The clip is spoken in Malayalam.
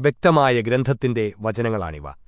വ്യക്തമായ ഗ്രന്ഥത്തിന്റെ വചനങ്ങളാണിവ.